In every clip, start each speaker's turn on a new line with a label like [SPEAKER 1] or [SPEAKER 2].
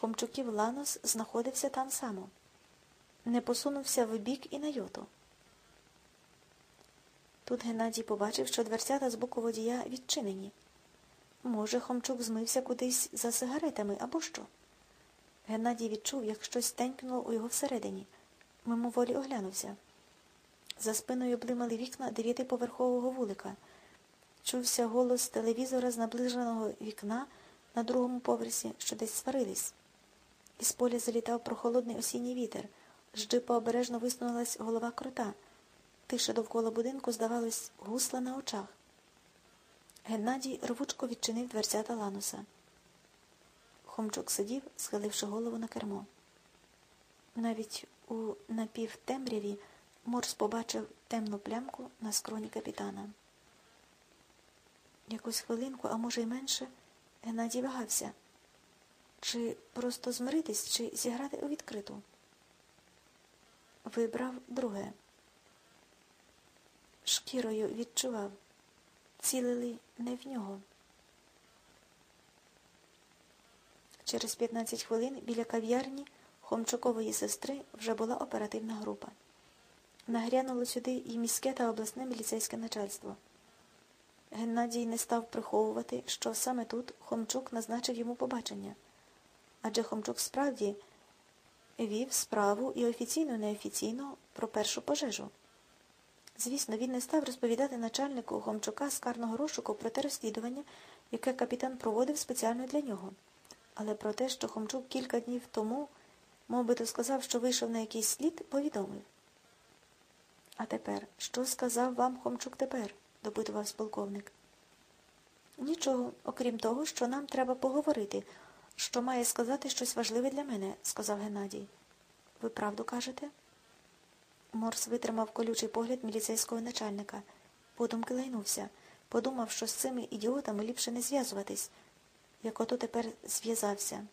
[SPEAKER 1] Хомчуків Ланос знаходився там само. Не посунувся в бік і на йоту. Тут Геннадій побачив, що дверцята з боку водія відчинені. Може, Хомчук змився кудись за сигаретами або що. Геннадій відчув, як щось тенькнуло у його всередині. Мимоволі оглянувся. За спиною блимали вікна дев'ятиповерхового вулика. Чувся голос телевізора з наближеного вікна на другому поверсі, що десь сварились. Із поля залітав прохолодний осінній вітер. З джипа обережно висунулась голова крота. Тиша довкола будинку, здавалось, гусла на очах. Геннадій рвучко відчинив дверцята лануса. Хомчук сидів, схиливши голову на кермо. Навіть у напівтемряві Морс побачив темну плямку на скроні капітана. Якусь хвилинку, а може й менше, Геннадій вагався. Чи просто змиритись, чи зіграти у відкриту? Вибрав друге. Шкірою відчував. Цілили не в нього. Через 15 хвилин біля кав'ярні Хомчукової сестри вже була оперативна група. Нагрянуло сюди і міське та обласне міліцейське начальство. Геннадій не став приховувати, що саме тут Хомчук назначив йому побачення. Адже Хомчук справді вів справу і офіційно, і неофіційно про першу пожежу. Звісно, він не став розповідати начальнику Хомчука з карного розшуку про те розслідування, яке капітан проводив спеціально для нього. Але про те, що Хомчук кілька днів тому, мов би то сказав, що вийшов на якийсь слід, повідомив. А тепер, що сказав вам Хомчук тепер? допитувався полковник. Нічого, окрім того, що нам треба поговорити, що має сказати щось важливе для мене, сказав Геннадій. Ви правду кажете? Морс витримав колючий погляд міліцейського начальника. Подумки лайнувся. Подумав, що з цими ідіотами ліпше не зв'язуватись, як ото тепер зв'язався.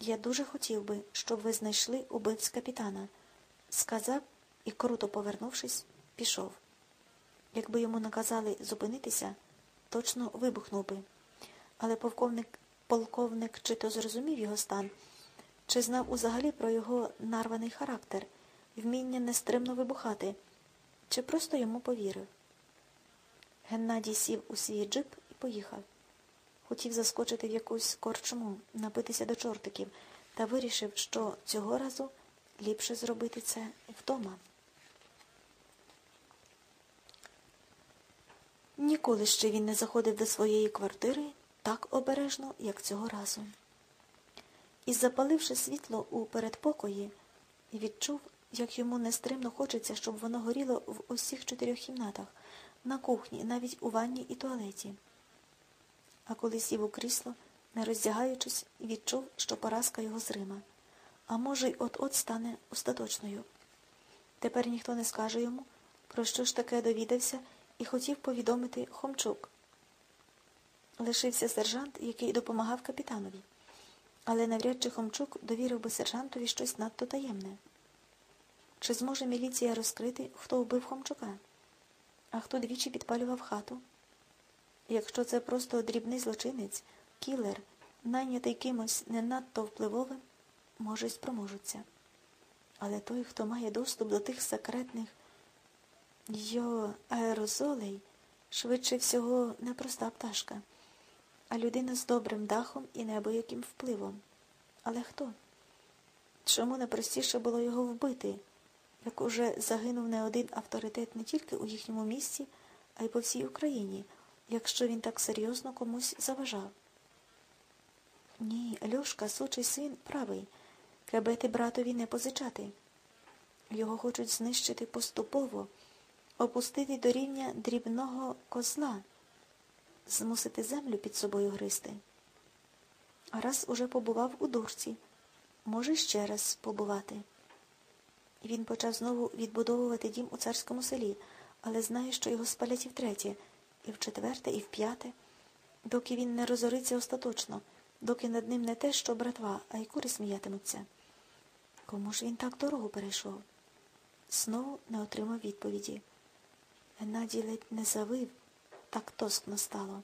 [SPEAKER 1] Я дуже хотів би, щоб ви знайшли убивць капітана, сказав і, круто повернувшись, пішов. Якби йому наказали зупинитися, точно вибухнув би. Але полковник, полковник чи то зрозумів його стан, чи знав узагалі про його нарваний характер, вміння нестримно вибухати, чи просто йому повірив. Геннадій сів у свій джип і поїхав. Хотів заскочити в якусь корчму, напитися до чортиків, та вирішив, що цього разу ліпше зробити це вдома. Ніколи ще він не заходив до своєї квартири так обережно, як цього разу. І, запаливши світло у передпокої, відчув, як йому нестримно хочеться, щоб воно горіло в усіх чотирьох кімнатах, на кухні, навіть у ванні і туалеті. А коли сів у крісло, не роздягаючись, відчув, що поразка його зрима, а може, й от-от стане остаточною. Тепер ніхто не скаже йому, про що ж таке довідався і хотів повідомити Хомчук. Лишився сержант, який допомагав капітанові, але навряд чи Хомчук довірив би сержантові щось надто таємне. Чи зможе міліція розкрити, хто вбив Хомчука, а хто двічі підпалював хату? Якщо це просто дрібний злочинець, кілер, найнятий кимось не надто впливовим, може, й спроможуться. Але той, хто має доступ до тих секретних йо аерозолей, швидше всього, не проста пташка, а людина з добрим дахом і неабияким впливом. Але хто? Чому не простіше було його вбити, як уже загинув не один авторитет не тільки у їхньому місті, а й по всій Україні, якщо він так серйозно комусь заважав? Ні, Льошка, сучий син, правий, кебети братові не позичати. Його хочуть знищити поступово опустити до рівня дрібного козла, змусити землю під собою гристи. А раз уже побував у дурці, може ще раз побувати. Він почав знову відбудовувати дім у царському селі, але знає, що його спалять і втретє, і в четверте, і в п'яте, доки він не розориться остаточно, доки над ним не те, що братва, а й кури сміятимуться. Кому ж він так дорогу перейшов? Знову не отримав відповіді. Геннадій ледь не завив, так тоскно стало.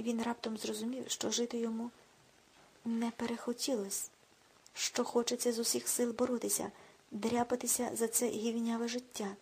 [SPEAKER 1] Він раптом зрозумів, що жити йому не перехотілось, що хочеться з усіх сил боротися, дряпатися за це гівняве життя.